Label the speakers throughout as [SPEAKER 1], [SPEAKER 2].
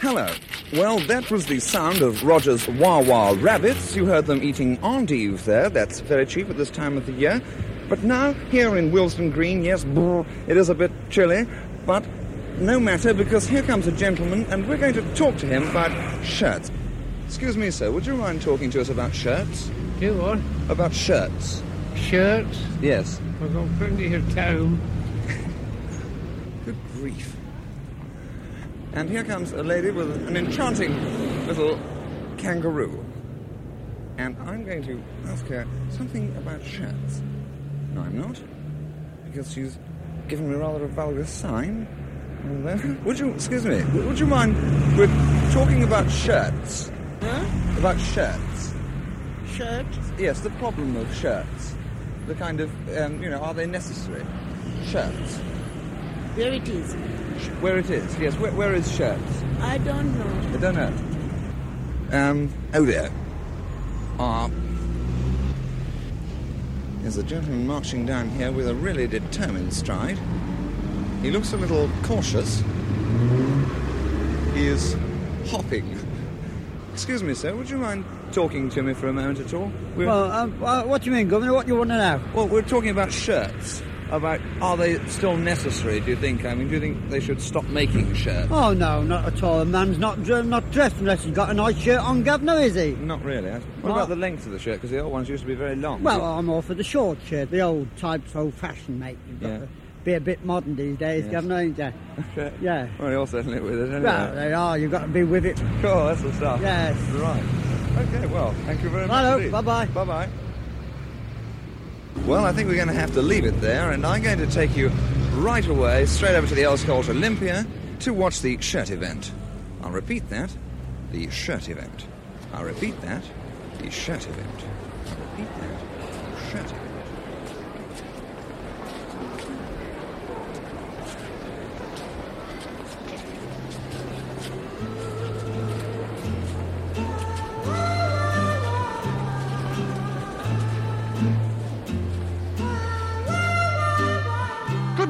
[SPEAKER 1] Hello. Well, that was the sound of Roger's Wah Wah rabbits. You heard them eating endive there. That's very cheap at this time of the year. But now, here in Willesden Green, yes, brr, it is a bit chilly, but no matter because here comes a gentleman and we're going to talk to him about shirts. Excuse me, sir, would you mind talking to us about shirts?
[SPEAKER 2] Do what?
[SPEAKER 1] About shirts.
[SPEAKER 2] Shirts?
[SPEAKER 1] Yes.
[SPEAKER 2] I've got plenty of town.
[SPEAKER 1] Good grief. And here comes a lady with an enchanting little kangaroo. And I'm going to ask her something about shirts. No, I'm not. Because she's given me rather a vulgar sign. Would you, excuse me, would you mind, we're talking about shirts.
[SPEAKER 3] Huh?
[SPEAKER 1] About shirts.
[SPEAKER 3] Shirts?
[SPEAKER 1] Yes, the problem of shirts. The kind of, um, you know, are they necessary? Shirts.
[SPEAKER 3] Where it is?
[SPEAKER 1] Where it is, yes. Where, where is shirts?
[SPEAKER 3] I don't know.
[SPEAKER 1] I don't know. Um, oh dear. Ah. There's a gentleman marching down here with a really determined stride. He looks a little cautious. He is hopping. Excuse me, sir, would you mind talking to me for a moment at all? We're,
[SPEAKER 4] Well, um, uh, what do you mean, Governor? What do you want to know?
[SPEAKER 1] well, we're talking about shirts. About are they still necessary? Do you think? I mean, do you think they should stop making shirts?
[SPEAKER 4] Oh no, not at all. A man's not not dressed unless he's got a nice shirt on, Governor, is he?
[SPEAKER 1] Not really. What
[SPEAKER 4] Well-
[SPEAKER 1] about the length of the shirt? Because the old ones used to be very long.
[SPEAKER 4] Well, I'm all for the short shirt, the old type's old-fashioned, mate. You've got
[SPEAKER 1] Yeah.
[SPEAKER 4] to be a bit modern these days,
[SPEAKER 1] Yes.
[SPEAKER 4] Governor, ain't you?
[SPEAKER 1] Okay.
[SPEAKER 4] Yeah.
[SPEAKER 1] Well, you're certainly with it anyway.
[SPEAKER 4] Well, they are. You've got to be with it.
[SPEAKER 1] Cool, that's the stuff.
[SPEAKER 4] Yes.
[SPEAKER 1] Right. Okay, well, thank you very much. Indeed.
[SPEAKER 4] bye-bye.
[SPEAKER 1] Bye-bye. Well, I think we're going to have to leave it there, and I'm going to take you right away, straight over to the Earls Court Olympia, to watch the shirt event. I'll repeat that, the shirt event. I'll repeat that, the shirt event. I'll repeat that, the shirt event.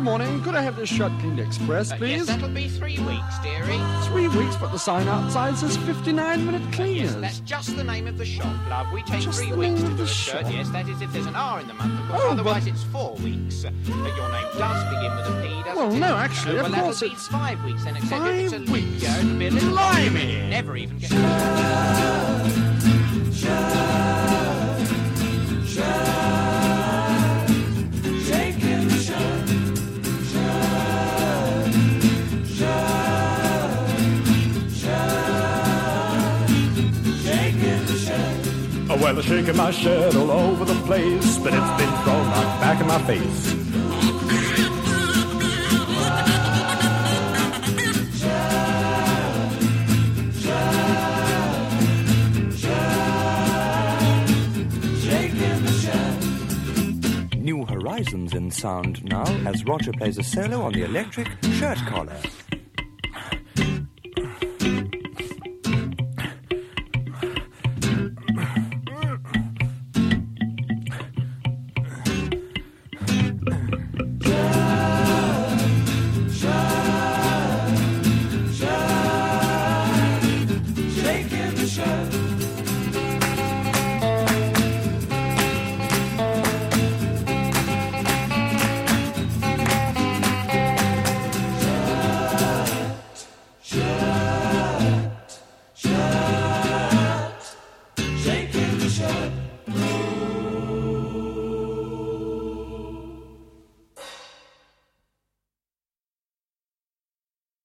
[SPEAKER 5] Morning. Could I have this shirt cleaned express,
[SPEAKER 6] Uh,
[SPEAKER 5] please?
[SPEAKER 6] yes, that'll be three weeks, dearie.
[SPEAKER 5] Three weeks, but the sign outside says 59 minute
[SPEAKER 6] Yes, that's just the name of the shop, love. We take
[SPEAKER 5] Just
[SPEAKER 6] three
[SPEAKER 5] the
[SPEAKER 6] weeks
[SPEAKER 5] name
[SPEAKER 6] to
[SPEAKER 5] of
[SPEAKER 6] do a
[SPEAKER 5] the
[SPEAKER 6] shirt. Yes, that is if there's an R in the month, of course.
[SPEAKER 5] Oh,
[SPEAKER 6] Otherwise,
[SPEAKER 5] but-
[SPEAKER 6] it's four weeks. Uh, But your name does begin with a P, doesn't
[SPEAKER 5] Well,
[SPEAKER 6] it?
[SPEAKER 5] no, actually,
[SPEAKER 6] Uh,
[SPEAKER 5] of
[SPEAKER 6] well,
[SPEAKER 5] course it's
[SPEAKER 6] five weeks then, except if it's a
[SPEAKER 5] five weeks.
[SPEAKER 6] year. It'll be a little
[SPEAKER 5] Blimey.
[SPEAKER 6] Never even get.
[SPEAKER 7] Oh, well, I'm shaking my shirt all over the place, but it's been thrown right back in my face.
[SPEAKER 8] New horizons in sound now as Roger plays a solo on the electric shirt collar.